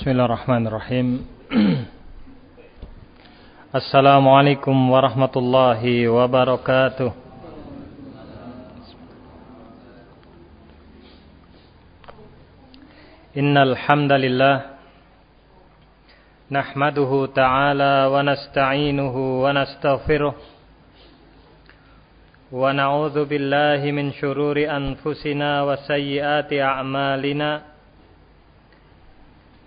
Bismillahirrahmanirrahim. Assalamualaikum warahmatullahi wabarakatuh. Innal hamdalillah nahmaduhu ta'ala wa nasta'inuhu wa nastaghfiruh wa na'udzu billahi min shururi anfusina wa sayyiati a'malina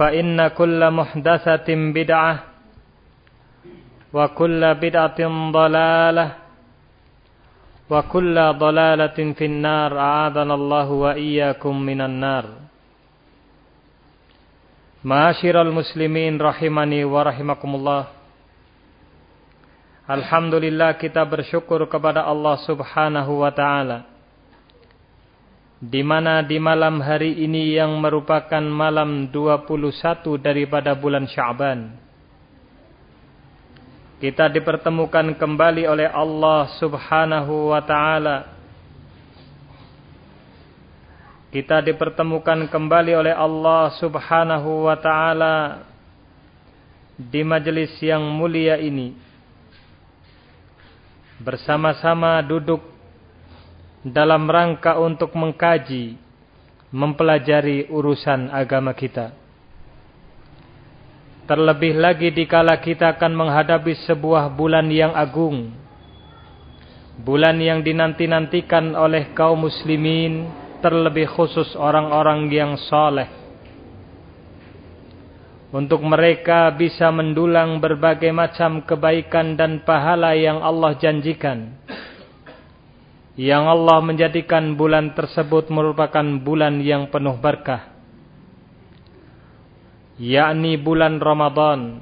فإن كل محدثة بدعة وكل بدعة ضلالة وكل ضلالة في النار أعاذنا الله وإياكم من النار معاشر المسلمين rahimani wa rahimakumullah Alhamdulillah kita bersyukur kepada Allah subhanahu wa ta'ala di mana di malam hari ini yang merupakan malam 21 daripada bulan Sya'ban. Kita dipertemukan kembali oleh Allah Subhanahu wa taala. Kita dipertemukan kembali oleh Allah Subhanahu wa taala di majelis yang mulia ini. Bersama-sama duduk dalam rangka untuk mengkaji, mempelajari urusan agama kita. Terlebih lagi dikala kita akan menghadapi sebuah bulan yang agung. Bulan yang dinanti-nantikan oleh kaum muslimin, terlebih khusus orang-orang yang soleh. Untuk mereka bisa mendulang berbagai macam kebaikan dan pahala yang Allah janjikan yang Allah menjadikan bulan tersebut merupakan bulan yang penuh berkah. Yakni bulan Ramadan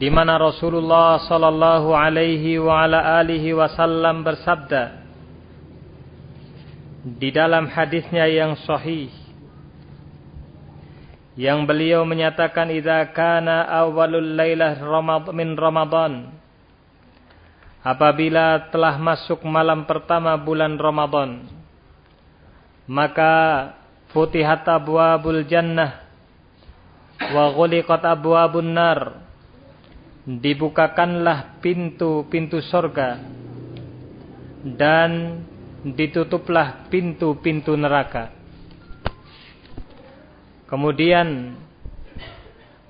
di mana Rasulullah sallallahu alaihi wa ala alihi wasallam bersabda di dalam hadisnya yang sahih yang beliau menyatakan idza kana awwalul lailah min Ramadan apabila telah masuk malam pertama bulan Ramadan maka futihat abwabul jannah wa ghuliqat abwabun nar. Dibukakanlah pintu-pintu sorga dan ditutuplah pintu-pintu neraka. Kemudian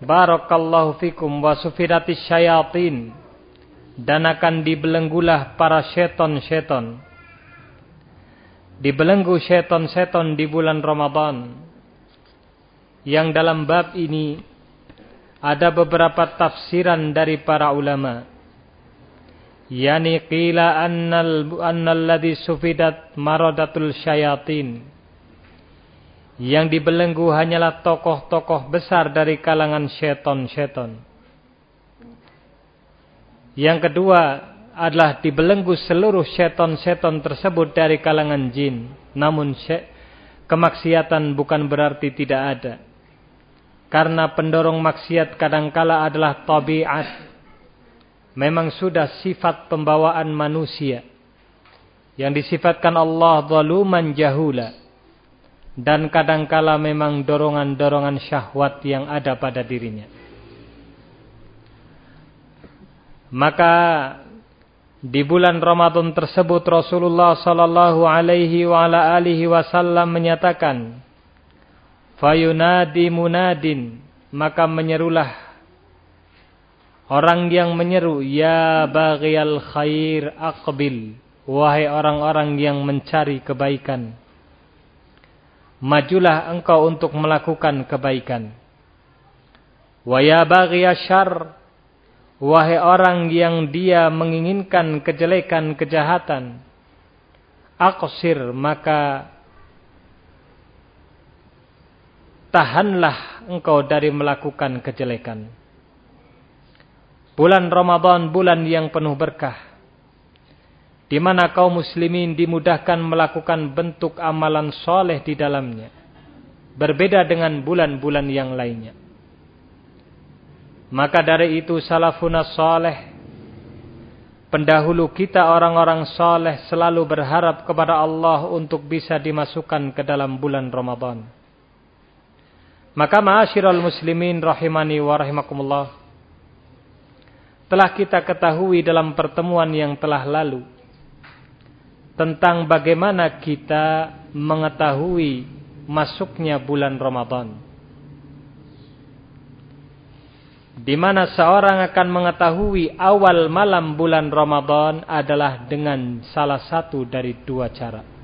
barakallahu fikum wa sufiratis syayatin dan akan dibelenggulah para seton-seton. Dibelenggu seton-seton di bulan Ramadan. yang dalam bab ini ada beberapa tafsiran dari para ulama. Yani qila annal annal ladzi sufidat maradatul syayatin. Yang dibelenggu hanyalah tokoh-tokoh besar dari kalangan seton-seton. Yang kedua adalah dibelenggu seluruh seton-seton tersebut dari kalangan jin. Namun kemaksiatan bukan berarti tidak ada. Karena pendorong maksiat kadangkala adalah tabiat. Memang sudah sifat pembawaan manusia. Yang disifatkan Allah zaluman jahula. Dan kadangkala memang dorongan-dorongan syahwat yang ada pada dirinya. Maka di bulan Ramadan tersebut Rasulullah sallallahu alaihi wa ala alihi wasallam menyatakan Fayunadi munadin. Maka menyerulah orang yang menyeru, Ya baghiyal khair aqbil. Wahai orang-orang yang mencari kebaikan. Majulah engkau untuk melakukan kebaikan. Wa ya syar. Wahai orang yang dia menginginkan kejelekan, kejahatan. Aqsir, maka tahanlah engkau dari melakukan kejelekan. Bulan Ramadan bulan yang penuh berkah. Di mana kaum muslimin dimudahkan melakukan bentuk amalan soleh di dalamnya. Berbeda dengan bulan-bulan yang lainnya. Maka dari itu salafuna soleh. Pendahulu kita orang-orang soleh selalu berharap kepada Allah untuk bisa dimasukkan ke dalam bulan Ramadan. Maka ma'asyiral muslimin rahimani wa rahimakumullah. Telah kita ketahui dalam pertemuan yang telah lalu. Tentang bagaimana kita mengetahui masuknya bulan Ramadan. Di mana seorang akan mengetahui awal malam bulan Ramadan adalah dengan salah satu dari dua cara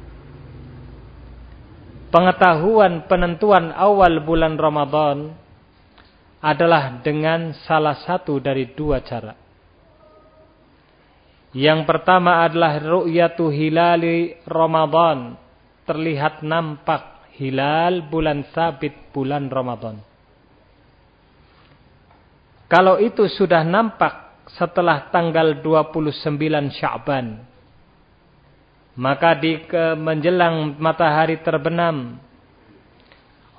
pengetahuan penentuan awal bulan Ramadan adalah dengan salah satu dari dua cara. Yang pertama adalah ru'yatu hilali Ramadan. Terlihat nampak hilal bulan sabit bulan Ramadan. Kalau itu sudah nampak setelah tanggal 29 Sya'ban maka di ke, menjelang matahari terbenam,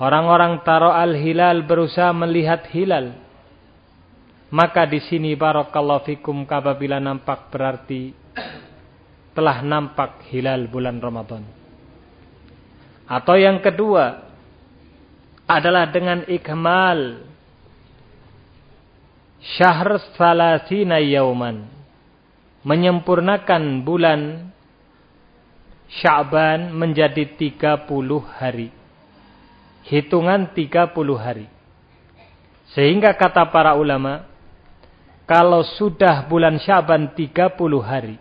orang-orang taro al-hilal berusaha melihat hilal. Maka di sini barakallahu fikum apabila nampak berarti telah nampak hilal bulan Ramadan. Atau yang kedua adalah dengan ikmal syahr salasina yauman. Menyempurnakan bulan Sya'ban menjadi 30 hari. Hitungan 30 hari. Sehingga kata para ulama, kalau sudah bulan Sya'ban 30 hari,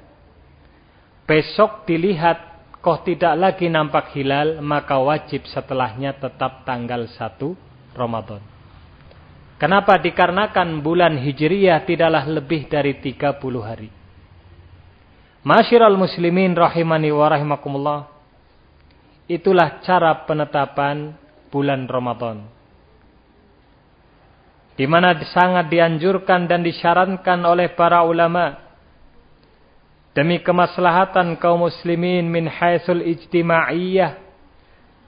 besok dilihat kok tidak lagi nampak hilal, maka wajib setelahnya tetap tanggal 1 Ramadan. Kenapa? Dikarenakan bulan Hijriyah tidaklah lebih dari 30 hari. Masyiral muslimin rahimani wa rahimakumullah. Itulah cara penetapan bulan Ramadan. Di mana sangat dianjurkan dan disyaratkan oleh para ulama demi kemaslahatan kaum muslimin min haitsul ijtimaiyah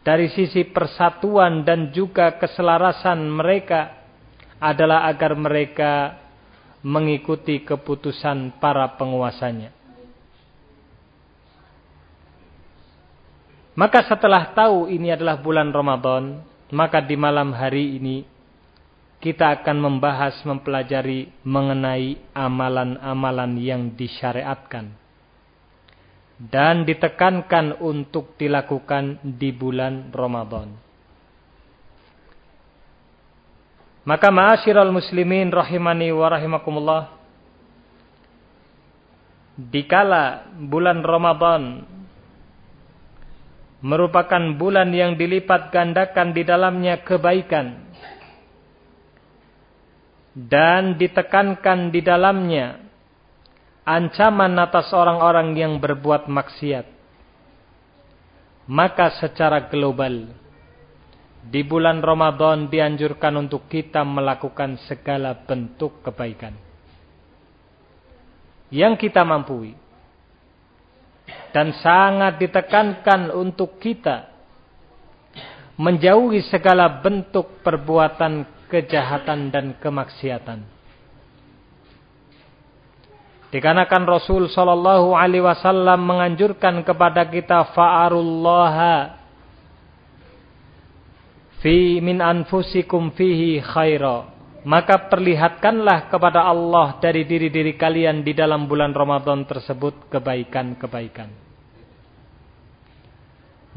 dari sisi persatuan dan juga keselarasan mereka adalah agar mereka mengikuti keputusan para penguasanya. Maka setelah tahu ini adalah bulan Ramadan, maka di malam hari ini kita akan membahas, mempelajari mengenai amalan-amalan yang disyariatkan dan ditekankan untuk dilakukan di bulan Ramadan. Maka ma'asyiral muslimin rahimani wa rahimakumullah dikala bulan Ramadan merupakan bulan yang dilipat gandakan di dalamnya kebaikan dan ditekankan di dalamnya ancaman atas orang-orang yang berbuat maksiat. Maka secara global di bulan Ramadan dianjurkan untuk kita melakukan segala bentuk kebaikan yang kita mampu dan sangat ditekankan untuk kita menjauhi segala bentuk perbuatan kejahatan dan kemaksiatan. Dikarenakan Rasul Shallallahu Alaihi Wasallam menganjurkan kepada kita fa'arullaha fi min anfusikum fihi khaira. Maka perlihatkanlah kepada Allah dari diri-diri kalian di dalam bulan Ramadan tersebut kebaikan-kebaikan.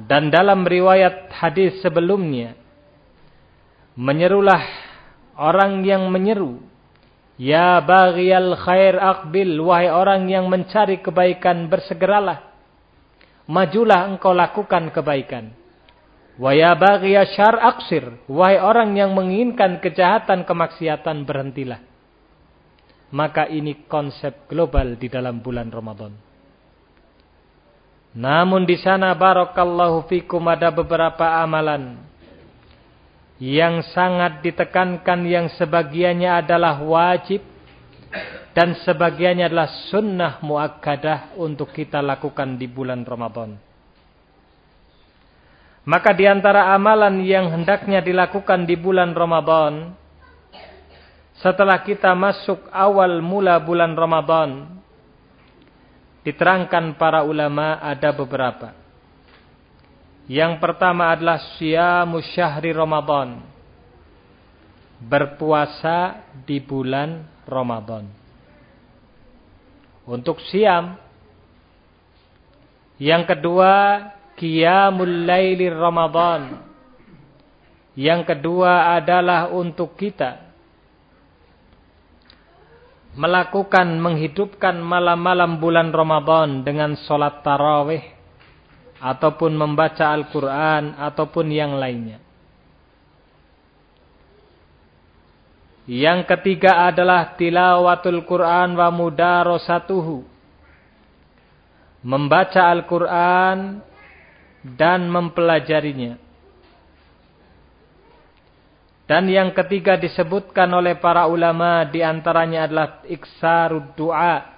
Dan dalam riwayat hadis sebelumnya menyerulah orang yang menyeru Ya baghiyal khair akbil. Wahai orang yang mencari kebaikan bersegeralah. Majulah engkau lakukan kebaikan. Wa ya baghiyal syar aksir. Wahai orang yang menginginkan kejahatan kemaksiatan berhentilah. Maka ini konsep global di dalam bulan Ramadan. Namun di sana barakallahu fikum ada beberapa amalan yang sangat ditekankan yang sebagiannya adalah wajib dan sebagiannya adalah sunnah muakkadah untuk kita lakukan di bulan Ramadan. Maka di antara amalan yang hendaknya dilakukan di bulan Ramadan setelah kita masuk awal mula bulan Ramadan diterangkan para ulama ada beberapa. Yang pertama adalah siyamu syahri Ramadan. Berpuasa di bulan Ramadan. Untuk siam. Yang kedua, qiyamul laili Ramadan. Yang kedua adalah untuk kita melakukan menghidupkan malam-malam bulan Ramadan dengan solat tarawih ataupun membaca Al-Quran ataupun yang lainnya. Yang ketiga adalah tilawatul Quran wa mudarosatuhu. Membaca Al-Quran dan mempelajarinya. Dan yang ketiga disebutkan oleh para ulama di antaranya adalah iksarud du'a.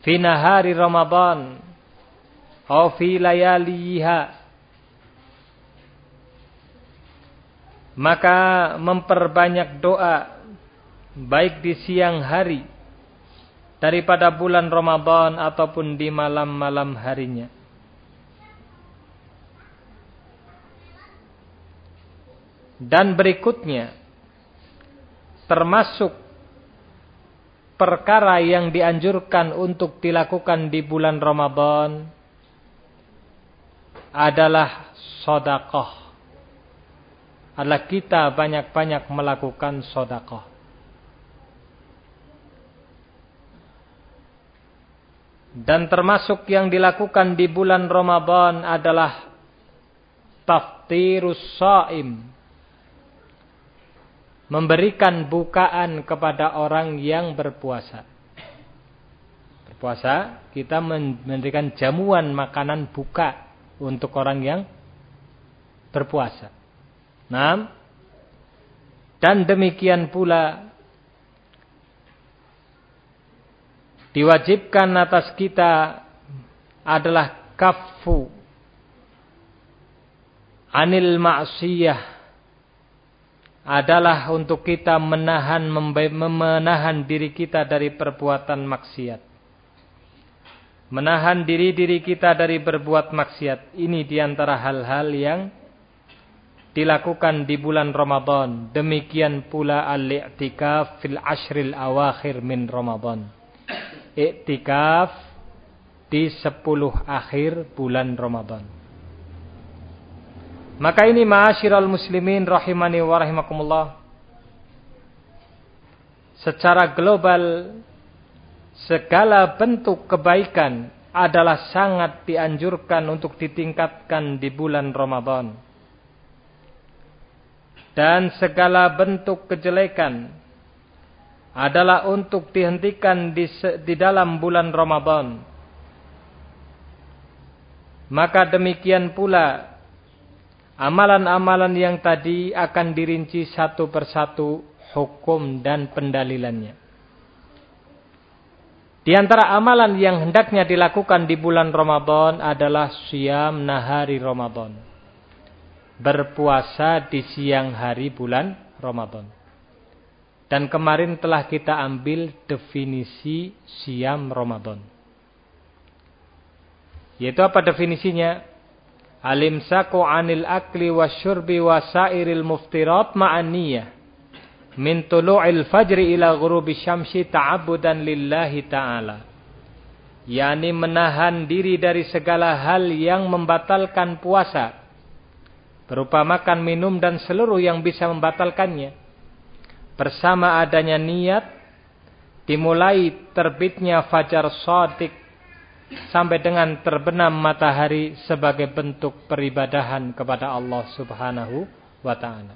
Finahari Ramadan Au fi layaliha. Maka memperbanyak doa baik di siang hari daripada bulan Ramadan ataupun di malam-malam harinya. Dan berikutnya termasuk perkara yang dianjurkan untuk dilakukan di bulan Ramadan adalah sodakoh. Adalah kita banyak-banyak melakukan sodakoh. Dan termasuk yang dilakukan di bulan Ramadan adalah taftirus saim. Memberikan bukaan kepada orang yang berpuasa. Berpuasa, kita memberikan jamuan makanan buka untuk orang yang berpuasa. Nah, dan demikian pula diwajibkan atas kita adalah kafu anil ma'siyah adalah untuk kita menahan menahan diri kita dari perbuatan maksiat menahan diri-diri kita dari berbuat maksiat. Ini di antara hal-hal yang dilakukan di bulan Ramadan. Demikian pula al-i'tikaf fil ashril awakhir min Ramadan. I'tikaf di sepuluh akhir bulan Ramadan. Maka ini ma'asyiral muslimin rahimani wa rahimakumullah. Secara global segala bentuk kebaikan adalah sangat dianjurkan untuk ditingkatkan di bulan Ramadan. dan segala bentuk kejelekan adalah untuk dihentikan di, di dalam bulan Ramadan. Maka demikian pula amalan-amalan yang tadi akan dirinci satu persatu hukum dan pendalilannya. Di antara amalan yang hendaknya dilakukan di bulan Ramadan adalah siam nahari Ramadan. Berpuasa di siang hari bulan Ramadan. Dan kemarin telah kita ambil definisi siam Ramadan. Yaitu apa definisinya? Alimsaku anil akli wasyurbi wasairil muftirat ma'aniyah min tulu'il fajri ila ghurubi syamsi ta'abudan lillahi ta'ala. Yani menahan diri dari segala hal yang membatalkan puasa. Berupa makan, minum dan seluruh yang bisa membatalkannya. Bersama adanya niat dimulai terbitnya fajar sodik sampai dengan terbenam matahari sebagai bentuk peribadahan kepada Allah Subhanahu wa taala.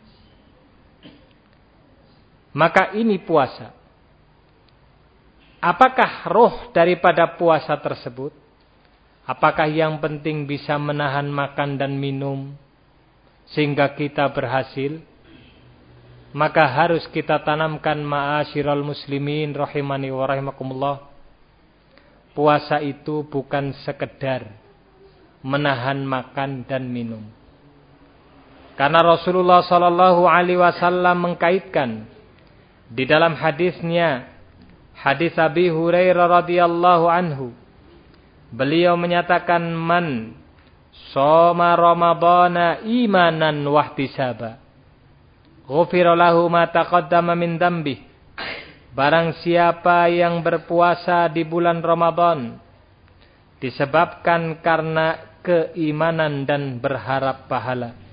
Maka ini puasa. Apakah roh daripada puasa tersebut? Apakah yang penting bisa menahan makan dan minum sehingga kita berhasil? Maka harus kita tanamkan ma'asyiral muslimin rahimani wa rahimakumullah. Puasa itu bukan sekedar menahan makan dan minum. Karena Rasulullah sallallahu alaihi wasallam mengkaitkan di dalam hadisnya, hadis Abi Hurairah radhiyallahu anhu, beliau menyatakan man soma ramadhana imanan wahtisaba. Ghufira lahu ma taqaddama min dambih. Barang siapa yang berpuasa di bulan Ramadan disebabkan karena keimanan dan berharap pahala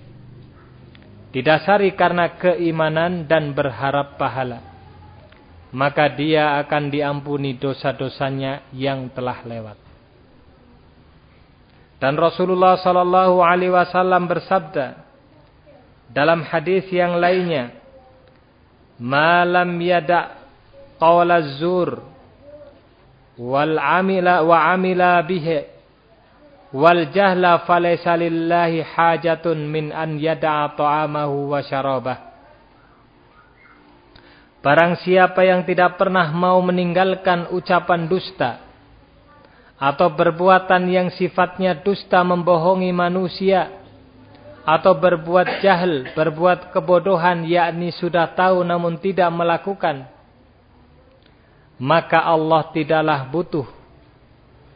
didasari karena keimanan dan berharap pahala, maka dia akan diampuni dosa-dosanya yang telah lewat. Dan Rasulullah sallallahu alaihi wasallam bersabda dalam hadis yang lainnya, "Malam yada qawla zur wal amila wa amila bihi wal jahla falaysa lillahi hajatun min an yada'a ta'amahu wa syarabah. Barang siapa yang tidak pernah mau meninggalkan ucapan dusta atau perbuatan yang sifatnya dusta membohongi manusia atau berbuat jahil, berbuat kebodohan yakni sudah tahu namun tidak melakukan maka Allah tidaklah butuh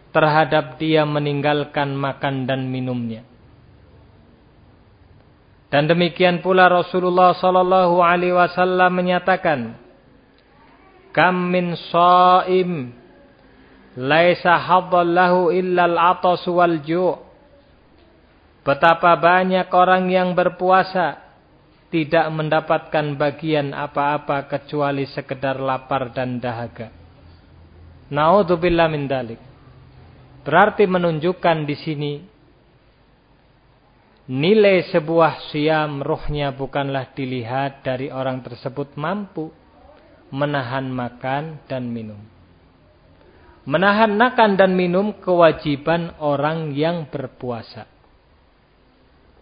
terhadap dia meninggalkan makan dan minumnya. Dan demikian pula Rasulullah sallallahu alaihi wasallam menyatakan, "Kam min shaim laisa haddallahu illa al-'atas wal ju'." Betapa banyak orang yang berpuasa tidak mendapatkan bagian apa-apa kecuali sekedar lapar dan dahaga. Naudzubillah min dalik. Berarti menunjukkan di sini nilai sebuah siam rohnya bukanlah dilihat dari orang tersebut mampu menahan makan dan minum. Menahan makan dan minum kewajiban orang yang berpuasa.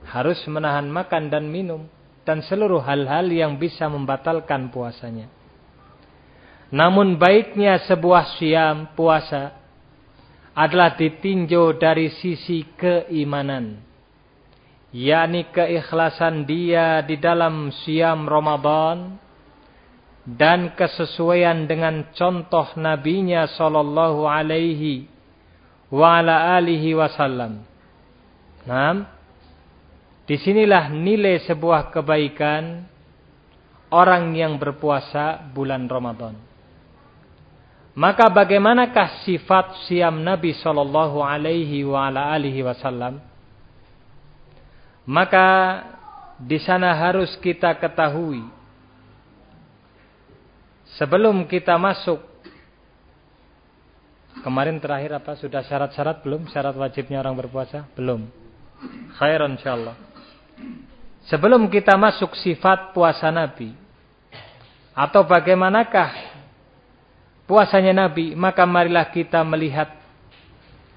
Harus menahan makan dan minum dan seluruh hal-hal yang bisa membatalkan puasanya. Namun baiknya sebuah siam puasa adalah ditinjau dari sisi keimanan. yakni keikhlasan dia di dalam siam Ramadan dan kesesuaian dengan contoh nabinya sallallahu alaihi wa ala alihi wasallam. Nah, di sinilah nilai sebuah kebaikan orang yang berpuasa bulan Ramadan. Maka bagaimanakah sifat siam Nabi Shallallahu Alaihi Wasallam? Maka di sana harus kita ketahui sebelum kita masuk kemarin terakhir apa sudah syarat-syarat belum syarat wajibnya orang berpuasa belum khairan insyaallah Sebelum kita masuk sifat puasa Nabi. Atau bagaimanakah puasanya Nabi. Maka marilah kita melihat.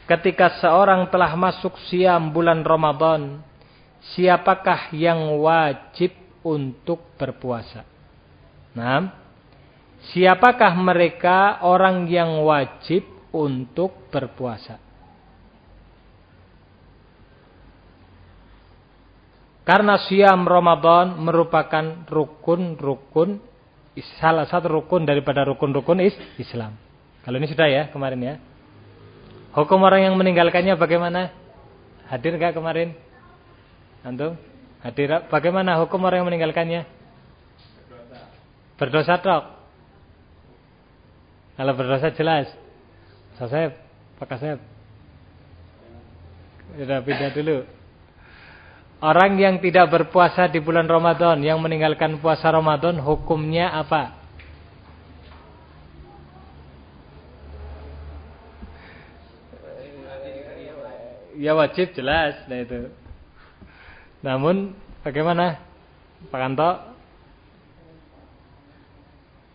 Ketika seorang telah masuk siam bulan Ramadan. Siapakah yang wajib untuk berpuasa? Nah, siapakah mereka orang yang wajib untuk berpuasa? Karena siam Ramadan merupakan rukun-rukun salah satu rukun daripada rukun-rukun Islam. Kalau ini sudah ya kemarin ya. Hukum orang yang meninggalkannya bagaimana? Hadir gak kemarin? Antum? Hadir bagaimana hukum orang yang meninggalkannya? Berdosa tok. Kalau berdosa jelas. Saya pakai saya. Sudah pindah dulu. Orang yang tidak berpuasa di bulan Ramadan, yang meninggalkan puasa Ramadan, hukumnya apa? Ya wajib jelas, nah itu. Namun bagaimana, Pak Kanto?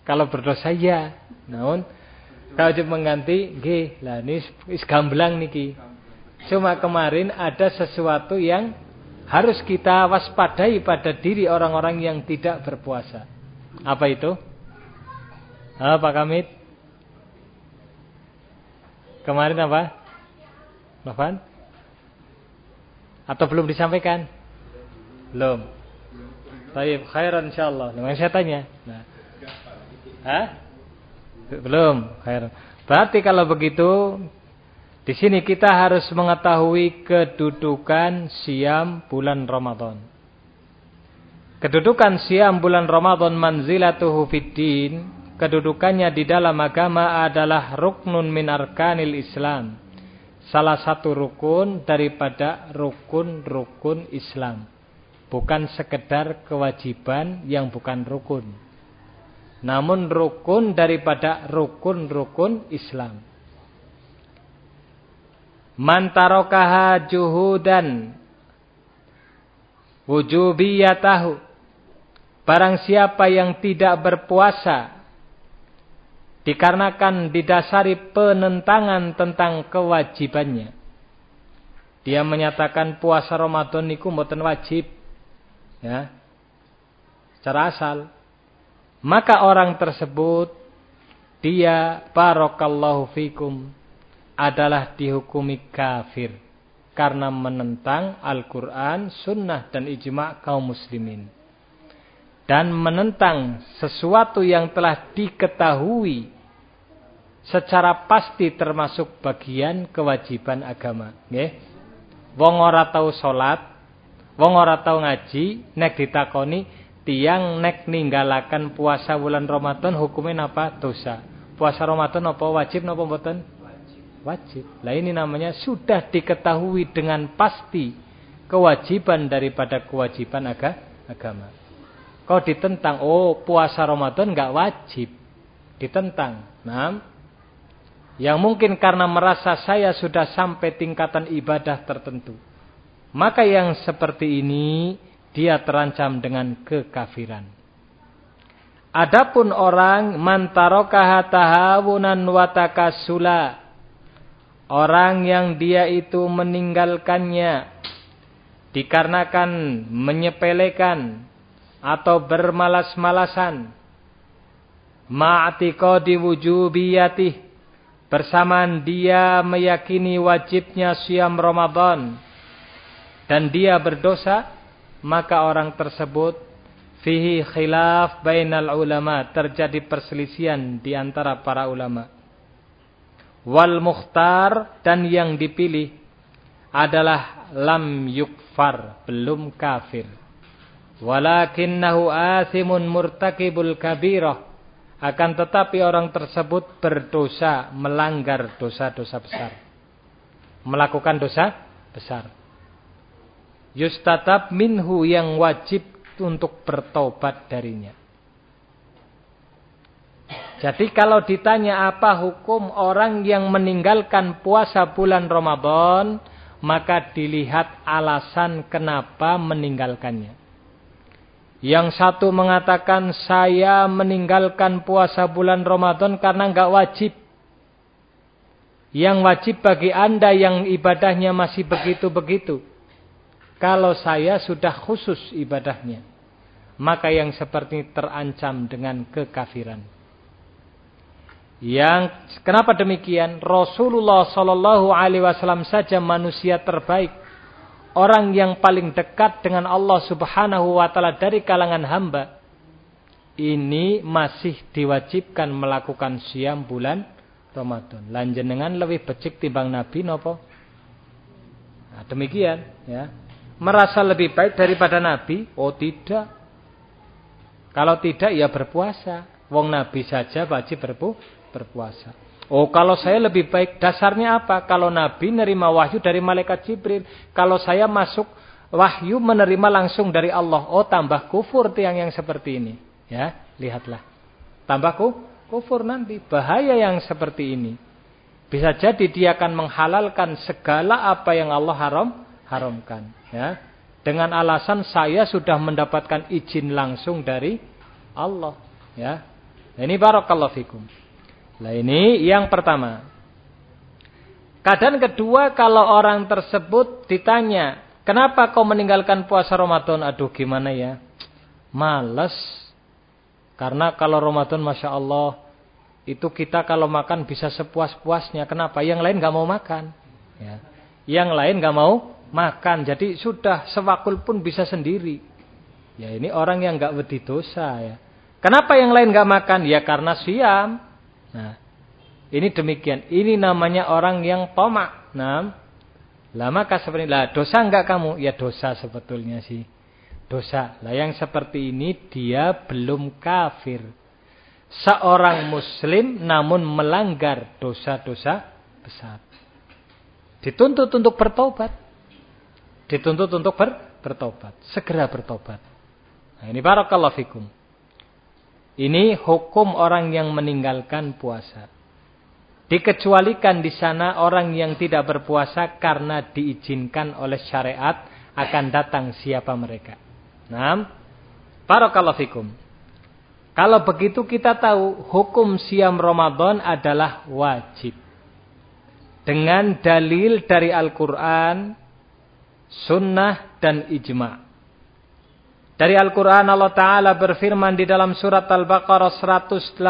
Kalau berdosa ya, namun kalau wajib mengganti, gih, lah ini is gamblang niki. Cuma kemarin ada sesuatu yang harus kita waspadai pada diri orang-orang yang tidak berpuasa. Apa itu? Halo Pak Kamit? Kemarin apa? Novan? Atau belum disampaikan? Belum. Baik, khairan insyaallah. Dengan saya tanya. Nah. Hah? Belum, khairan. Berarti kalau begitu di sini kita harus mengetahui kedudukan siam bulan Ramadan. Kedudukan siam bulan Ramadan manzilatuhu fiddin, kedudukannya di dalam agama adalah ruknun min arkanil Islam. Salah satu rukun daripada rukun-rukun Islam. Bukan sekedar kewajiban yang bukan rukun. Namun rukun daripada rukun-rukun Islam. Man tarokaha juhudan wujubiyatahu. Barang siapa yang tidak berpuasa dikarenakan didasari penentangan tentang kewajibannya. Dia menyatakan puasa Ramadan niku mboten wajib. Ya. Secara asal. Maka orang tersebut dia barakallahu fikum adalah dihukumi kafir karena menentang Al-Quran, Sunnah dan ijma' kaum muslimin. Dan menentang sesuatu yang telah diketahui secara pasti termasuk bagian kewajiban agama. Nggih. Wong ora tau salat, wong ora tau ngaji, nek ditakoni tiang nek ninggalakan puasa bulan Ramadan hukumnya apa? Dosa. Puasa Ramadan apa wajib napa mboten? Wajib. Lah ini namanya sudah diketahui dengan pasti kewajiban daripada kewajiban aga, agama. Kau ditentang, oh puasa Ramadan nggak wajib. Ditentang. Nah, yang mungkin karena merasa saya sudah sampai tingkatan ibadah tertentu. Maka yang seperti ini dia terancam dengan kekafiran. Adapun orang mantarokaha tahawunan watakasula Orang yang dia itu meninggalkannya dikarenakan menyepelekan atau bermalas-malasan. Ma'atiqadi wujubiyatih bersamaan dia meyakini wajibnya siam Ramadan dan dia berdosa maka orang tersebut fihi khilaf bainal ulama terjadi perselisihan di antara para ulama wal mukhtar dan yang dipilih adalah lam yukfar belum kafir. Walakinnahu athimun murtakibul kabirah. Akan tetapi orang tersebut berdosa melanggar dosa-dosa besar. Melakukan dosa besar. Yustatab minhu yang wajib untuk bertobat darinya jadi kalau ditanya apa hukum orang yang meninggalkan puasa bulan Ramadan, maka dilihat alasan kenapa meninggalkannya. Yang satu mengatakan saya meninggalkan puasa bulan Ramadan karena enggak wajib. Yang wajib bagi anda yang ibadahnya masih begitu-begitu. Kalau saya sudah khusus ibadahnya. Maka yang seperti terancam dengan kekafiran. Yang kenapa demikian? Rasulullah Shallallahu Alaihi Wasallam saja manusia terbaik orang yang paling dekat dengan Allah Subhanahu wa taala dari kalangan hamba ini masih diwajibkan melakukan siam bulan Ramadan. Lanjenengan lebih becik timbang Nabi nopo? Nah, demikian ya. Merasa lebih baik daripada Nabi? Oh tidak. Kalau tidak ya berpuasa. Wong Nabi saja wajib berpu berpuasa. Oh kalau saya lebih baik dasarnya apa? Kalau Nabi menerima wahyu dari malaikat Jibril. Kalau saya masuk wahyu menerima langsung dari Allah. Oh tambah kufur tiang yang seperti ini. Ya lihatlah. Tambah ku, kufur nanti. Bahaya yang seperti ini. Bisa jadi dia akan menghalalkan segala apa yang Allah haram haramkan. Ya. Dengan alasan saya sudah mendapatkan izin langsung dari Allah. Ya. Ini barakallahu fikum. Nah ini yang pertama. Keadaan kedua kalau orang tersebut ditanya, kenapa kau meninggalkan puasa Ramadan? Aduh gimana ya, males. Karena kalau Ramadan Masya Allah, itu kita kalau makan bisa sepuas-puasnya. Kenapa? Yang lain gak mau makan. Ya. Yang lain gak mau makan. Jadi sudah sewakul pun bisa sendiri. Ya ini orang yang gak wedi dosa ya. Kenapa yang lain gak makan? Ya karena siam. Nah, ini demikian. Ini namanya orang yang tomak. Nah, lama seperti lah dosa enggak kamu? Ya dosa sebetulnya sih. Dosa. Lah yang seperti ini dia belum kafir. Seorang muslim namun melanggar dosa-dosa besar. Dituntut untuk bertobat. Dituntut untuk ber, bertobat. Segera bertobat. Nah, ini barakallahu fikum. Ini hukum orang yang meninggalkan puasa. Dikecualikan di sana orang yang tidak berpuasa karena diizinkan oleh syariat akan datang siapa mereka. Nah, barakallahu fikum. Kalau begitu kita tahu hukum siam Ramadan adalah wajib. Dengan dalil dari Al-Quran, sunnah dan ijma'. Dari Al-Quran Allah Ta'ala berfirman di dalam surat Al-Baqarah 183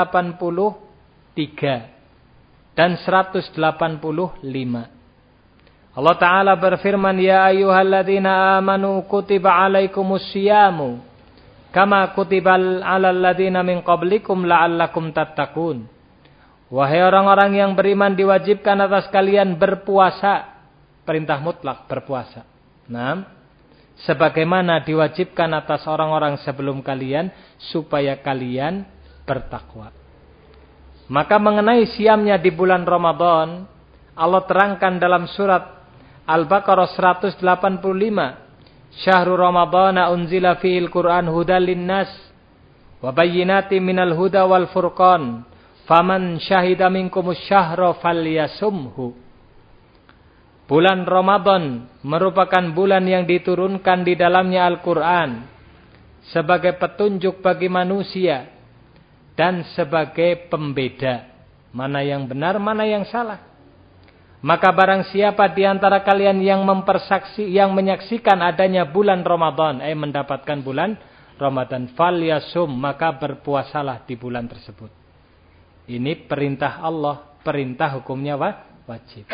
dan 185. Allah Ta'ala berfirman, Ya ayuhalladzina amanu kutiba alaikumus siyamu, kama kutibal alal ladina min qablikum la'allakum tattaqun. Wahai orang-orang yang beriman diwajibkan atas kalian berpuasa. Perintah mutlak berpuasa. Nah, sebagaimana diwajibkan atas orang-orang sebelum kalian supaya kalian bertakwa. Maka mengenai siamnya di bulan Ramadan, Allah terangkan dalam surat Al-Baqarah 185, Syahrul Ramadan unzila fiil Qur'an hudal linnas wa bayyinati minal huda wal furqan. Faman syahida minkumus syahra falyasumhu. Bulan Ramadan merupakan bulan yang diturunkan di dalamnya Al-Quran sebagai petunjuk bagi manusia dan sebagai pembeda mana yang benar, mana yang salah. Maka barang siapa di antara kalian yang mempersaksi, yang menyaksikan adanya bulan Ramadan, eh mendapatkan bulan Ramadan, fal yasum, maka berpuasalah di bulan tersebut. Ini perintah Allah, perintah hukumnya wajib.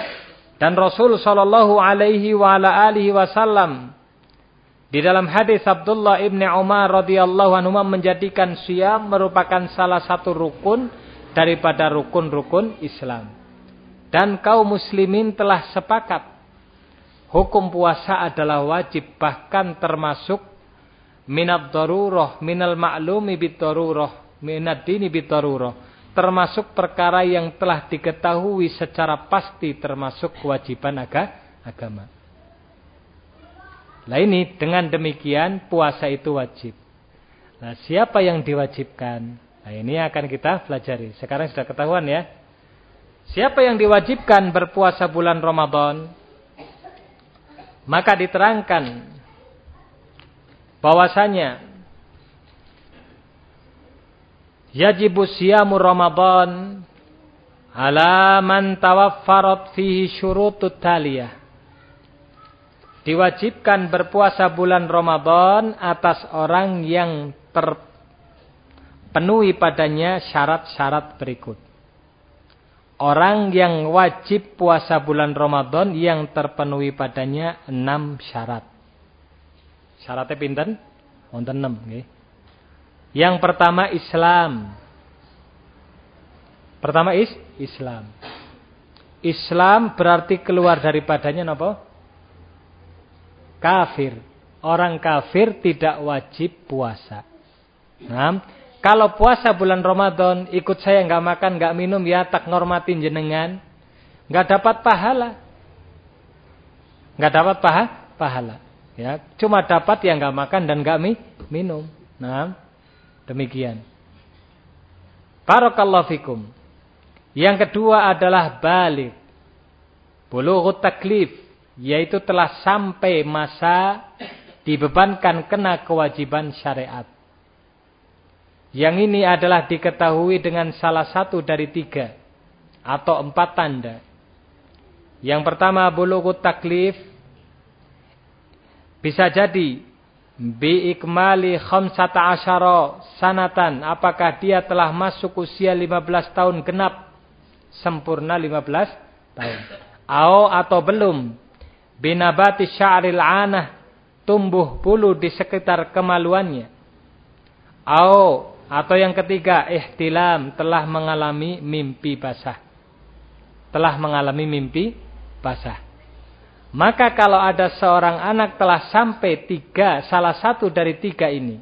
Dan Rasul sallallahu alaihi wa ala alihi wasallam di dalam hadis Abdullah ibn Umar radhiyallahu anhu menjadikan siam merupakan salah satu rukun daripada rukun-rukun Islam. Dan kaum muslimin telah sepakat hukum puasa adalah wajib bahkan termasuk minad darurah minal ma'lumi bid darurah minad dini bid termasuk perkara yang telah diketahui secara pasti termasuk kewajiban agama. Nah ini dengan demikian puasa itu wajib. Nah siapa yang diwajibkan? Nah ini akan kita pelajari. Sekarang sudah ketahuan ya. Siapa yang diwajibkan berpuasa bulan Ramadan? Maka diterangkan bahwasanya yajibu siyamu Ramadan ala man tawaffarat fihi syurutut taliyah. Diwajibkan berpuasa bulan Ramadan atas orang yang terpenuhi padanya syarat-syarat berikut. Orang yang wajib puasa bulan Ramadan yang terpenuhi padanya enam syarat. Syaratnya pinten? Wonten enam. Okay. Yang pertama Islam. Pertama is Islam. Islam berarti keluar daripadanya apa? kafir. Orang kafir tidak wajib puasa. Nah, kalau puasa bulan Ramadan, ikut saya nggak makan, nggak minum, ya tak ngormatin jenengan, nggak dapat pahala, nggak dapat paha, pahala. Ya, cuma dapat yang nggak makan dan nggak mi, minum. Nah, demikian. Barakallahu fikum. Yang kedua adalah balik. Bulughut taklif yaitu telah sampai masa dibebankan kena kewajiban syariat. Yang ini adalah diketahui dengan salah satu dari tiga atau empat tanda. Yang pertama bulughut taklif bisa jadi bi ikmali khamsata asyara sanatan apakah dia telah masuk usia 15 tahun genap sempurna 15 tahun. Au atau belum binabati sya'ril anah tumbuh bulu di sekitar kemaluannya. Au atau yang ketiga ihtilam telah mengalami mimpi basah. Telah mengalami mimpi basah. Maka kalau ada seorang anak telah sampai tiga, salah satu dari tiga ini.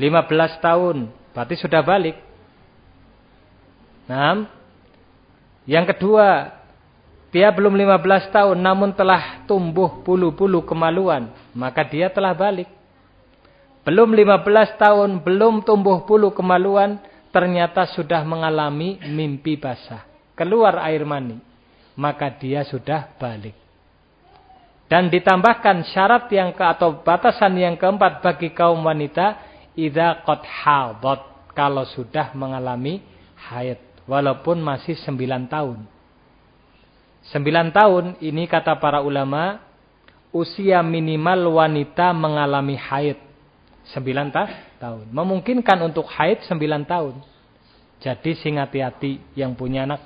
15 tahun, berarti sudah balik. Nah, yang kedua, dia belum 15 tahun namun telah tumbuh bulu-bulu kemaluan. Maka dia telah balik. Belum 15 tahun, belum tumbuh bulu kemaluan. Ternyata sudah mengalami mimpi basah. Keluar air mani. Maka dia sudah balik. Dan ditambahkan syarat yang ke atau batasan yang keempat bagi kaum wanita. Iza qad hadat. Kalau sudah mengalami haid. Walaupun masih 9 tahun. Sembilan tahun ini kata para ulama usia minimal wanita mengalami haid. Sembilan ta tahun. Memungkinkan untuk haid sembilan tahun. Jadi sing hati-hati yang punya anak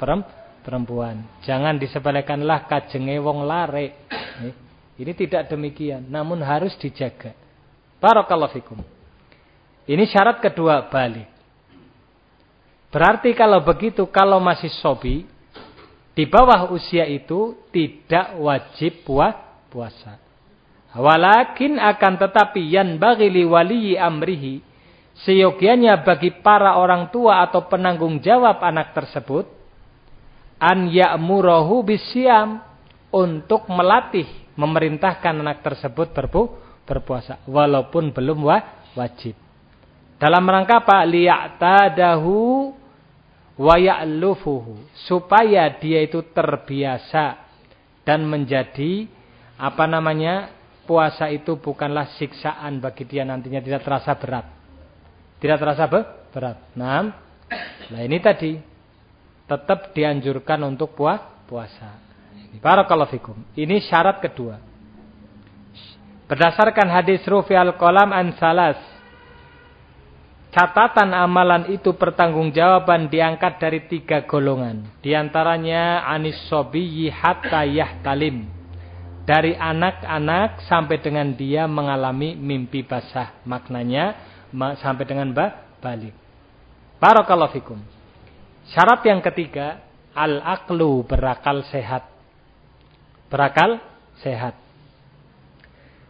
perempuan. Jangan disepelekanlah kajenge wong lare. Ini tidak demikian. Namun harus dijaga. Barakallahu fikum. Ini syarat kedua balik. Berarti kalau begitu, kalau masih sobi, di bawah usia itu tidak wajib puasa. Walakin akan tetapi yan bagi wali amrihi. Seyogianya bagi para orang tua atau penanggung jawab anak tersebut. An ya'murahu bisyam. Untuk melatih, memerintahkan anak tersebut berpu, berpuasa. Walaupun belum wajib. Dalam rangka apa? Liya'tadahu waya'lufuhu supaya dia itu terbiasa dan menjadi apa namanya puasa itu bukanlah siksaan bagi dia nantinya tidak terasa berat tidak terasa be berat nah nah ini tadi tetap dianjurkan untuk puas puasa barakallahu fikum ini syarat kedua berdasarkan hadis Rufi al-Qalam an Salas catatan amalan itu pertanggungjawaban diangkat dari tiga golongan. Di antaranya anis sobiyyi hatta yahtalim. Dari anak-anak sampai dengan dia mengalami mimpi basah. Maknanya sampai dengan balik. Barakallahu fikum. Syarat yang ketiga, al-aqlu berakal sehat. Berakal sehat.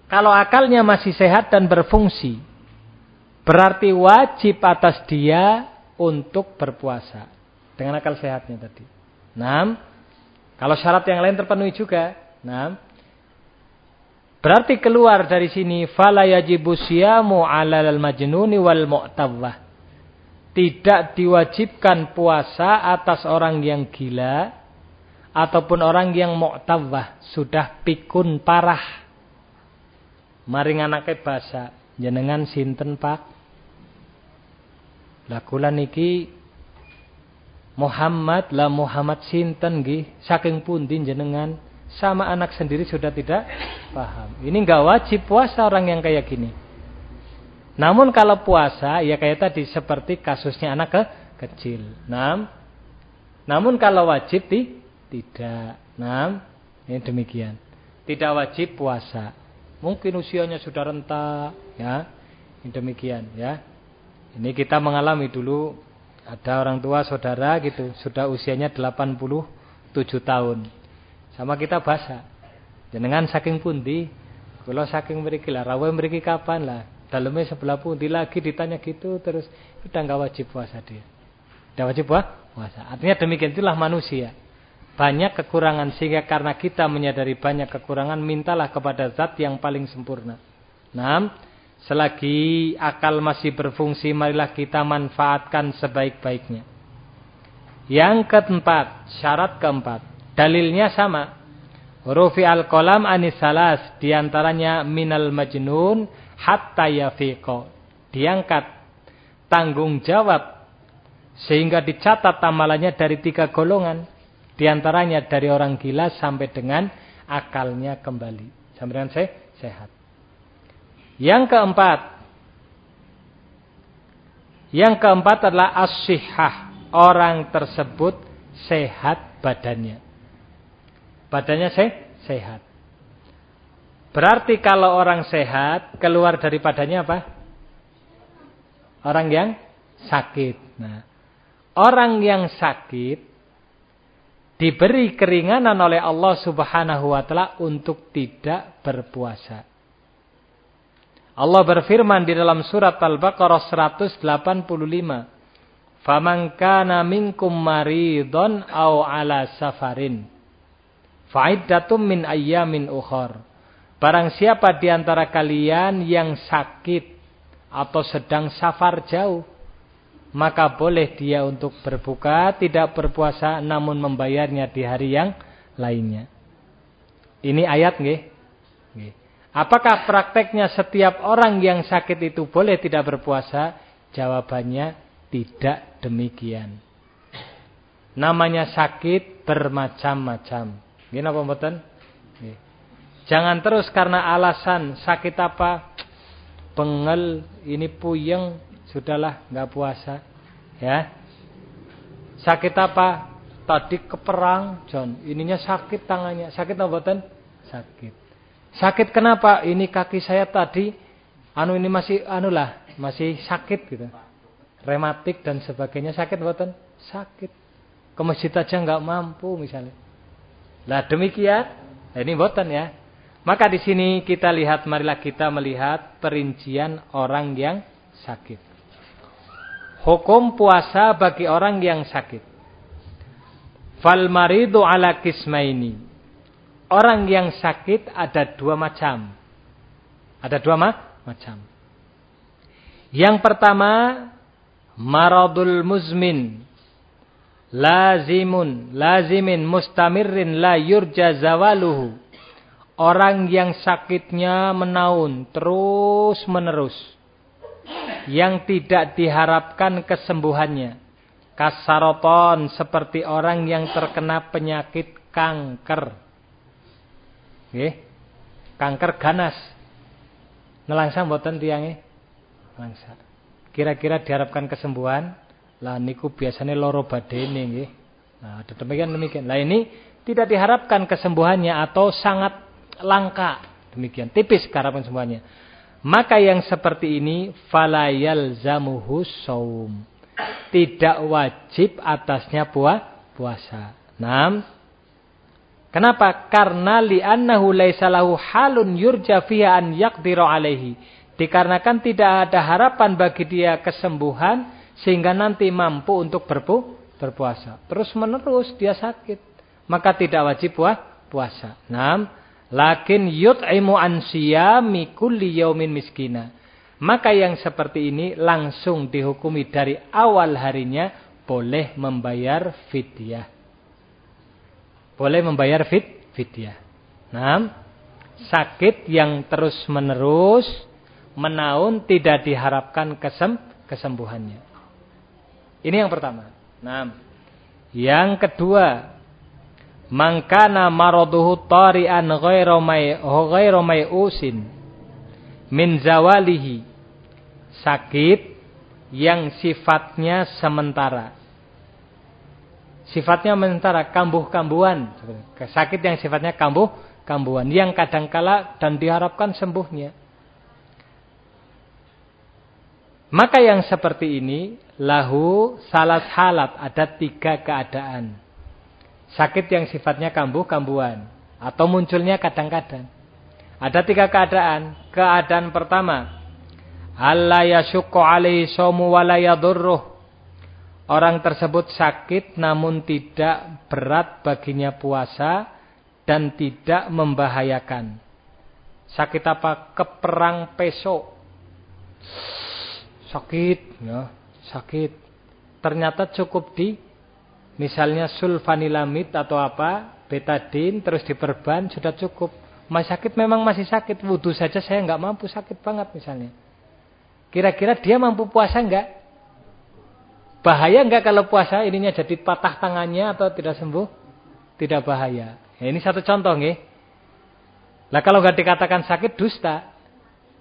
Kalau akalnya masih sehat dan berfungsi, Berarti wajib atas dia untuk berpuasa. Dengan akal sehatnya tadi. Nah, kalau syarat yang lain terpenuhi juga. Nah, berarti keluar dari sini fala siyamu 'alal majnuni wal. Tidak diwajibkan puasa atas orang yang gila ataupun orang yang mu'tawah, sudah pikun parah. Maring anake basa, jenengan sinten Pak? Lah niki Muhammad lah Muhammad sinten nggih saking pundi jenengan sama anak sendiri sudah tidak paham. Ini enggak wajib puasa orang yang kayak gini. Namun kalau puasa ya kayak tadi seperti kasusnya anak ke kecil. Nah, namun kalau wajib di, tidak. Nah, ini demikian. Tidak wajib puasa. Mungkin usianya sudah renta, ya. Ini demikian, ya. Ini kita mengalami dulu ada orang tua saudara gitu, sudah usianya 87 tahun. Sama kita bahasa. Jenengan saking pundi? Kalau saking mriki lah, rawe mriki kapan lah? Dalamnya sebelah pundi lagi ditanya gitu terus udah nggak wajib puasa dia. Tidak wajib puasa. Artinya demikian itulah manusia. Banyak kekurangan sehingga karena kita menyadari banyak kekurangan mintalah kepada zat yang paling sempurna. Nah, Selagi akal masih berfungsi, marilah kita manfaatkan sebaik-baiknya. Yang keempat, syarat keempat. Dalilnya sama. Rufi al-kolam anisalas. Di antaranya minal majnun hatta yafiqo. Diangkat tanggung jawab. Sehingga dicatat amalannya dari tiga golongan. Di antaranya dari orang gila sampai dengan akalnya kembali. Sampai dengan sehat. Yang keempat. Yang keempat adalah as-sihah. Orang tersebut sehat badannya. Badannya se sehat. Berarti kalau orang sehat, keluar daripadanya apa? Orang yang sakit. Nah, orang yang sakit diberi keringanan oleh Allah Subhanahu wa taala untuk tidak berpuasa. Allah berfirman di dalam surat Al-Baqarah 185. Faman kana minkum maridon aw ala safarin. Fa'iddatum min ayyamin ukhar. Barang siapa di antara kalian yang sakit atau sedang safar jauh. Maka boleh dia untuk berbuka, tidak berpuasa namun membayarnya di hari yang lainnya. Ini ayat nggih. Nggih. Apakah prakteknya setiap orang yang sakit itu boleh tidak berpuasa? Jawabannya tidak demikian. Namanya sakit bermacam-macam. Gini apa mboten? Jangan terus karena alasan sakit apa? Pengel, ini puyeng, sudahlah nggak puasa. Ya. Sakit apa? Tadi keperang, John. Ininya sakit tangannya. Sakit mboten? Sakit. Sakit kenapa? Ini kaki saya tadi anu ini masih anulah, masih sakit gitu. Rematik dan sebagainya sakit buatan? Sakit. Ke masjid aja nggak mampu misalnya. Lah demikian, nah ini buatan ya. Maka di sini kita lihat marilah kita melihat perincian orang yang sakit. Hukum puasa bagi orang yang sakit. Fal maridu ala kismaini. Orang yang sakit ada dua macam. Ada dua ma macam. Yang pertama, maradul muzmin. Lazimun, lazimin, mustamirrin, la yurja zawaluhu. Orang yang sakitnya menaun, terus menerus. Yang tidak diharapkan kesembuhannya. Kasaroton, seperti orang yang terkena penyakit kanker Nggih. Kanker ganas. Nelangsa mboten tiange? Langsa. Kira-kira diharapkan kesembuhan? Lah niku biasanya loro badene nggih. Nah, demikian demikian. Lah ini tidak diharapkan kesembuhannya atau sangat langka. Demikian tipis harapan kesembuhannya. Maka yang seperti ini falayal zamuhu saum. Tidak wajib atasnya puasa. Nah, Kenapa? Karena li'annahu laisa lahu halun yurja fiha an yaqdiru alaihi. Dikarenakan tidak ada harapan bagi dia kesembuhan sehingga nanti mampu untuk berpu berpuasa. Terus menerus dia sakit, maka tidak wajib puasa. Naam, lakin yut'imu an siyami kulli yaumin miskina. Maka yang seperti ini langsung dihukumi dari awal harinya boleh membayar fidyah boleh membayar fit fidyah. Nah, sakit yang terus menerus menaun tidak diharapkan kesem kesembuhannya. Ini yang pertama. Nah, yang kedua, mangkana maraduhu tari'an ghairu ghairu usin min zawalihi. Sakit yang sifatnya sementara. Sifatnya sementara kambuh-kambuhan. Sakit yang sifatnya kambuh-kambuhan. Yang kadangkala dan diharapkan sembuhnya. Maka yang seperti ini lahu salas halat. Ada tiga keadaan Sakit yang sifatnya kambuh-kambuhan. Atau munculnya kadang-kadang. Ada tiga keadaan. Keadaan pertama. Allah yashukku alaihi somu walayadurruh. Orang tersebut sakit namun tidak berat baginya puasa dan tidak membahayakan. Sakit apa? Keperang peso. Sakit, ya, sakit. Ternyata cukup di misalnya sulfanilamid atau apa, betadin, terus diperban, sudah cukup. Masih sakit memang masih sakit, wudhu saja saya nggak mampu, sakit banget misalnya. Kira-kira dia mampu puasa nggak? Bahaya nggak kalau puasa ininya jadi patah tangannya atau tidak sembuh? Tidak bahaya. Ya, ini satu contoh nih. Lah kalau nggak dikatakan sakit dusta,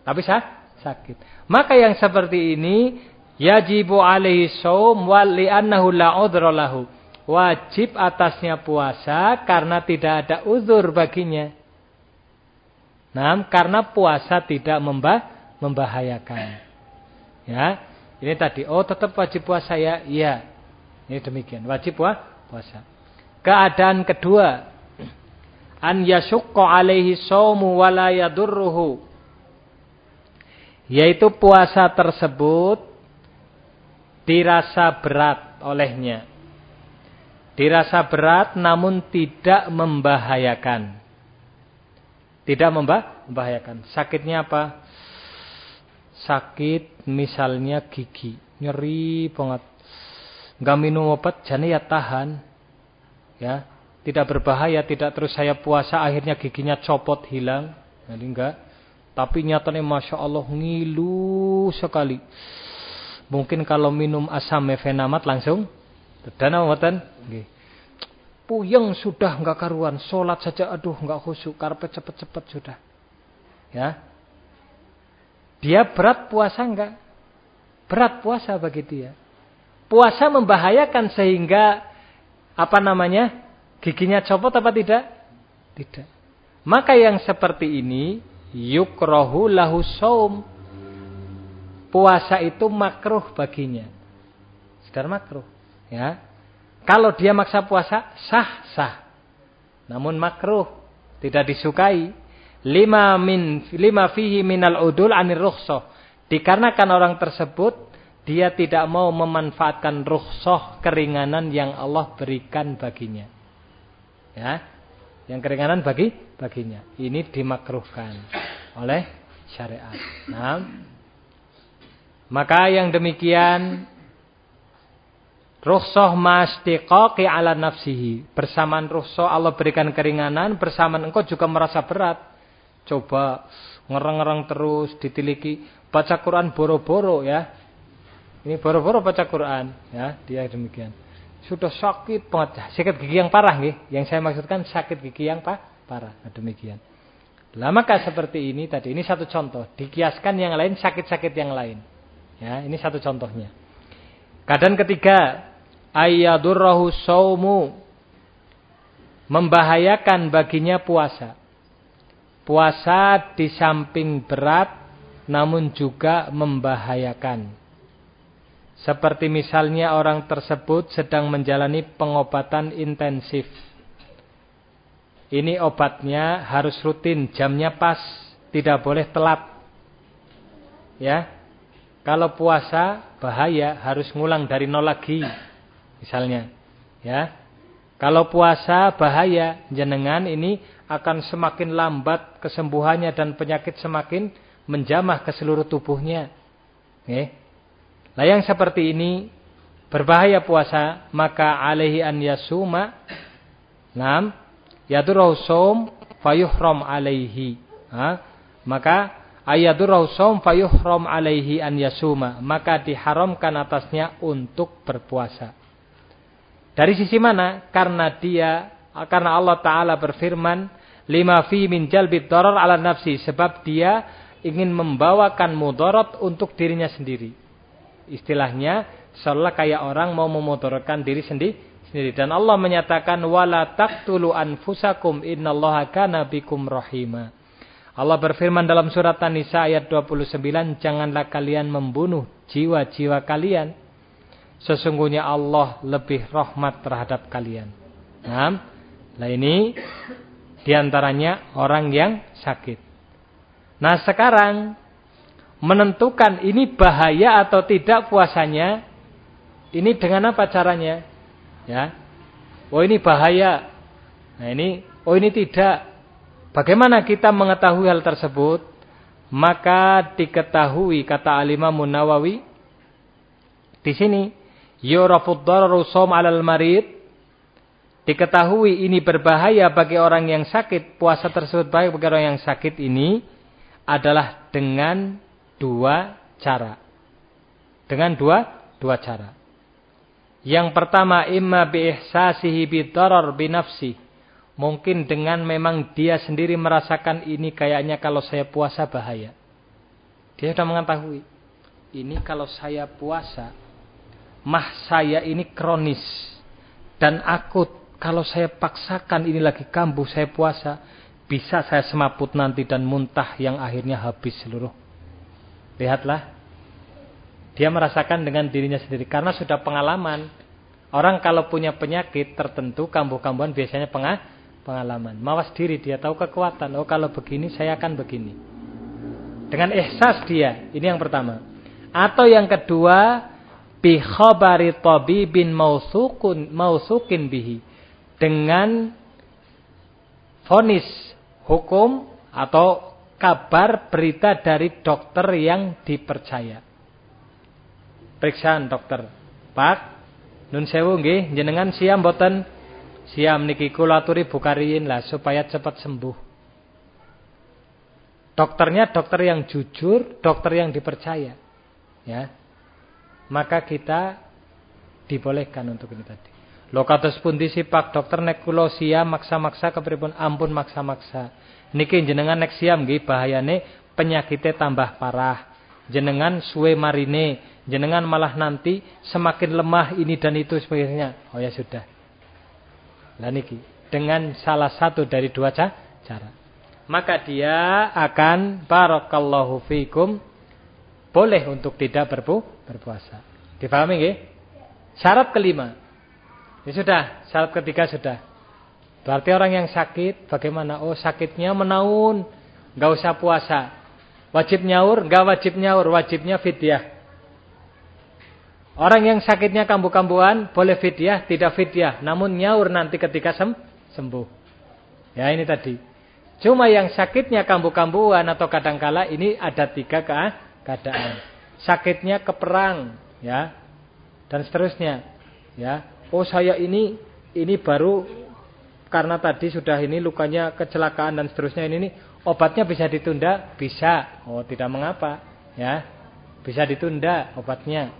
tapi sah sakit. Maka yang seperti ini yajibu alaihi shaum wa li'annahu la lahu wajib atasnya puasa karena tidak ada uzur baginya. Nah, karena puasa tidak membah, membahayakan. Ya, ini tadi. Oh, tetap wajib puasa ya? Iya. Ini demikian. Wajib puasa. Keadaan kedua, an yasukko alaihi saumu wala yadurruhu. Yaitu puasa tersebut dirasa berat olehnya Dirasa berat namun tidak membahayakan. Tidak membahayakan. Sakitnya apa? Sakit misalnya gigi. Nyeri banget. Gak minum obat, jadi ya tahan. Ya, tidak berbahaya, tidak terus saya puasa akhirnya giginya copot hilang. Jadi enggak. Tapi nyatanya Masya Allah ngilu sekali. Mungkin kalau minum asam mefenamat langsung dan apa Nggih. Puyeng sudah enggak karuan, salat saja aduh enggak khusyuk, karpet cepet-cepet sudah. Ya. Dia berat puasa enggak? Berat puasa bagi dia. Puasa membahayakan sehingga apa namanya? Giginya copot apa tidak? Tidak. Maka yang seperti ini yukrohu lahu saum. Puasa itu makruh baginya. Sedar makruh. Ya. Kalau dia maksa puasa, sah, sah. Namun makruh, tidak disukai. Lima min lima fihi minal udul anir rukhsah. Dikarenakan orang tersebut dia tidak mau memanfaatkan rukhsah keringanan yang Allah berikan baginya. Ya. Yang keringanan bagi baginya. Ini dimakruhkan oleh syariat. Nah, maka yang demikian Rukhsah mastiqaqi ala nafsihi. Bersamaan rukhsah Allah berikan keringanan, bersamaan engkau juga merasa berat. Coba ngereng-ngereng terus, ditiliki. Baca Quran boro-boro ya. Ini boro-boro baca Quran. ya Dia demikian. Sudah sakit banget. Sakit gigi yang parah nih. Yang saya maksudkan sakit gigi yang pa parah. Nah, demikian. Lah seperti ini tadi. Ini satu contoh. Dikiaskan yang lain sakit-sakit yang lain. Ya, ini satu contohnya. Keadaan ketiga, ayyadurrahu saumu membahayakan baginya puasa. Puasa di samping berat namun juga membahayakan. Seperti misalnya orang tersebut sedang menjalani pengobatan intensif. Ini obatnya harus rutin, jamnya pas, tidak boleh telat. Ya. Kalau puasa bahaya harus ngulang dari nol lagi. Misalnya, ya. Kalau puasa bahaya, jenengan ini akan semakin lambat kesembuhannya dan penyakit semakin menjamah ke seluruh tubuhnya. Nih. Nah yang seperti ini berbahaya puasa, maka alaihi an yasuma nam yadurau som fayuhram alaihi. Ha? Maka ayadurrahu shaum fayuhram alaihi an yasuma, maka diharamkan atasnya untuk berpuasa. Dari sisi mana? Karena dia karena Allah taala berfirman, lima fi min darar ala nafsi, sebab dia ingin membawakan mudarat untuk dirinya sendiri. Istilahnya seolah kayak orang mau memotorkan diri sendiri sendiri dan Allah menyatakan wala taqtulu anfusakum innallaha kana bikum rahima. Allah berfirman dalam surat An-Nisa ayat 29, janganlah kalian membunuh jiwa-jiwa kalian. Sesungguhnya Allah lebih rahmat terhadap kalian. Nah, nah ini di antaranya orang yang sakit. Nah sekarang menentukan ini bahaya atau tidak puasanya, ini dengan apa caranya? Ya, oh ini bahaya. Nah ini, oh ini tidak. Bagaimana kita mengetahui hal tersebut? Maka diketahui kata Alimah Munawawi di sini yurafud dararu som alal marid diketahui ini berbahaya bagi orang yang sakit puasa tersebut baik bagi orang yang sakit ini adalah dengan dua cara dengan dua dua cara yang pertama imma bi ihsasihi bi darar bi Mungkin dengan memang dia sendiri merasakan ini kayaknya kalau saya puasa bahaya. Dia sudah mengetahui. Ini kalau saya puasa, mah saya ini kronis dan akut. Kalau saya paksakan ini lagi kambuh saya puasa, bisa saya semaput nanti dan muntah yang akhirnya habis seluruh. Lihatlah. Dia merasakan dengan dirinya sendiri karena sudah pengalaman. Orang kalau punya penyakit tertentu kambuh-kambuhan biasanya pengah pengalaman. Mawas diri dia tahu kekuatan. Oh kalau begini saya akan begini. Dengan ihsas dia. Ini yang pertama. Atau yang kedua. Bi khabari tabibin mausukun, mausukin bihi. Dengan fonis hukum atau kabar berita dari dokter yang dipercaya. Periksaan dokter. Pak, nun sewu nggih jenengan siam boten Siam niki kula aturi bukariin lah supaya cepat sembuh. Dokternya dokter yang jujur, dokter yang dipercaya. Ya. Maka kita dibolehkan untuk ini tadi. Lo kados pundi Pak dokter nek kula siam maksa-maksa kepripun ampun maksa-maksa. Niki jenengan nek siam nggih bahayane penyakitnya tambah parah. Jenengan suwe marine, jenengan malah nanti semakin lemah ini dan itu sebagainya. Oh ya sudah. Lah niki dengan salah satu dari dua cara. Maka dia akan barakallahu fikum boleh untuk tidak berpu, berpuasa. Difahami nggih? Syarat kelima. Ya sudah, syarat ketiga sudah. Berarti orang yang sakit bagaimana? Oh, sakitnya menaun, enggak usah puasa. Wajib nyaur, enggak wajib nyaur, wajibnya fidyah. Orang yang sakitnya kambuh-kambuhan boleh fidyah, tidak fidyah. Namun nyaur nanti ketika sem sembuh. Ya ini tadi. Cuma yang sakitnya kambuh-kambuhan atau kadangkala ini ada tiga keadaan. Sakitnya keperang, ya, dan seterusnya. Ya, oh saya ini ini baru karena tadi sudah ini lukanya kecelakaan dan seterusnya ini, ini obatnya bisa ditunda, bisa. Oh tidak mengapa, ya, bisa ditunda obatnya.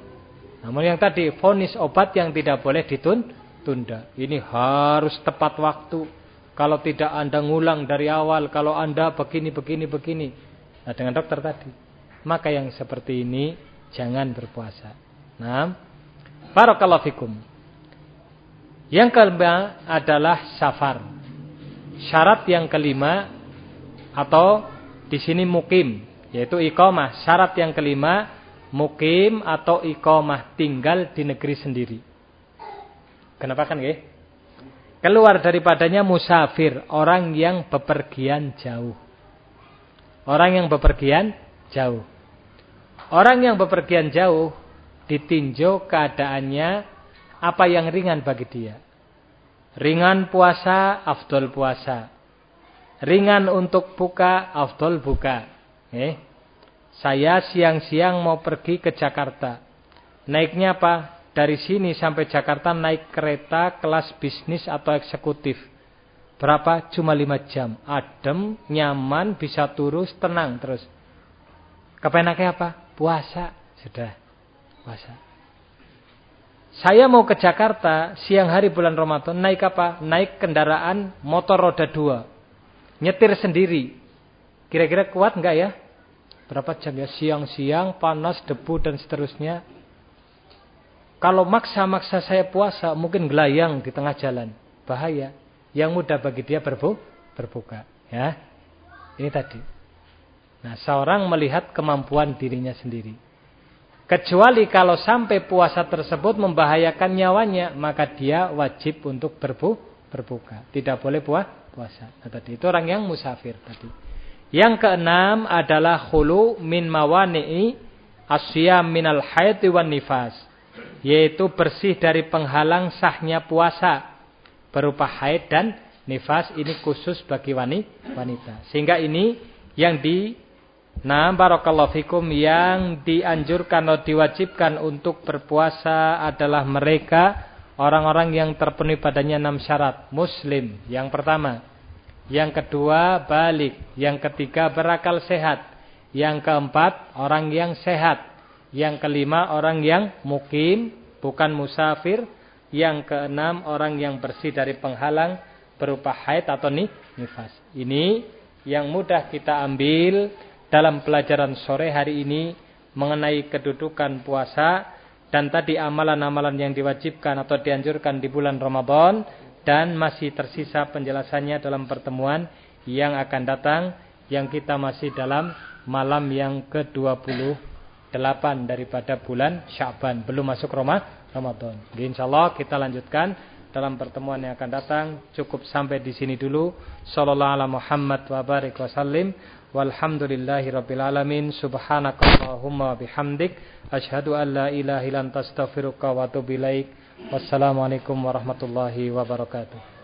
Namun yang tadi fonis obat yang tidak boleh ditunda. Ini harus tepat waktu. Kalau tidak Anda ngulang dari awal, kalau Anda begini begini begini. Nah, dengan dokter tadi. Maka yang seperti ini jangan berpuasa. Nah, barakallahu fikum. Yang kelima adalah safar. Syarat yang kelima atau di sini mukim, yaitu iqamah. Syarat yang kelima mukim atau iqamah tinggal di negeri sendiri. Kenapa kan nggih? Keluar daripadanya musafir, orang yang bepergian jauh. Orang yang bepergian jauh. Orang yang bepergian jauh ditinjau keadaannya apa yang ringan bagi dia. Ringan puasa, afdol puasa. Ringan untuk buka, afdol buka. Eh, saya siang-siang mau pergi ke Jakarta. Naiknya apa? Dari sini sampai Jakarta naik kereta kelas bisnis atau eksekutif. Berapa? Cuma lima jam. Adem, nyaman, bisa turus, tenang terus. Kepenaknya apa? Puasa. Sudah. Puasa. Saya mau ke Jakarta siang hari bulan Ramadan naik apa? Naik kendaraan motor roda dua. Nyetir sendiri. Kira-kira kuat enggak ya? Berapa jam ya? Siang-siang, panas, debu dan seterusnya. Kalau maksa-maksa saya puasa, mungkin gelayang di tengah jalan. Bahaya. Yang mudah bagi dia berbu berbuka. Ya, Ini tadi. Nah, seorang melihat kemampuan dirinya sendiri. Kecuali kalau sampai puasa tersebut membahayakan nyawanya, maka dia wajib untuk berbu berbuka. Tidak boleh puas puasa. Nah, tadi itu orang yang musafir tadi. Yang keenam adalah khulu min mawani'i asyam minal haid wan nifas. Yaitu bersih dari penghalang sahnya puasa berupa haid dan nifas ini khusus bagi wanita. Sehingga ini yang di Nah, barakallahu fikum yang dianjurkan atau diwajibkan untuk berpuasa adalah mereka orang-orang yang terpenuhi padanya enam syarat. Muslim yang pertama. Yang kedua balik. Yang ketiga berakal sehat. Yang keempat orang yang sehat. Yang kelima orang yang mukim bukan musafir. Yang keenam orang yang bersih dari penghalang berupa haid atau nifas. Ini yang mudah kita ambil dalam pelajaran sore hari ini mengenai kedudukan puasa dan tadi amalan-amalan yang diwajibkan atau dianjurkan di bulan Ramadan dan masih tersisa penjelasannya dalam pertemuan yang akan datang yang kita masih dalam malam yang ke-28 daripada bulan Syaban belum masuk Ramadan. Insyaallah kita lanjutkan dalam pertemuan yang akan datang. Cukup sampai di sini dulu. Sallallahu ala Muhammad wa barik wasallim Walhamdulillahi rabbil alamin. Subhanakallahumma bihamdik. Ashhadu an la ilaha illa wa atubu. Wassalamualaikum warahmatullahi wabarakatuh.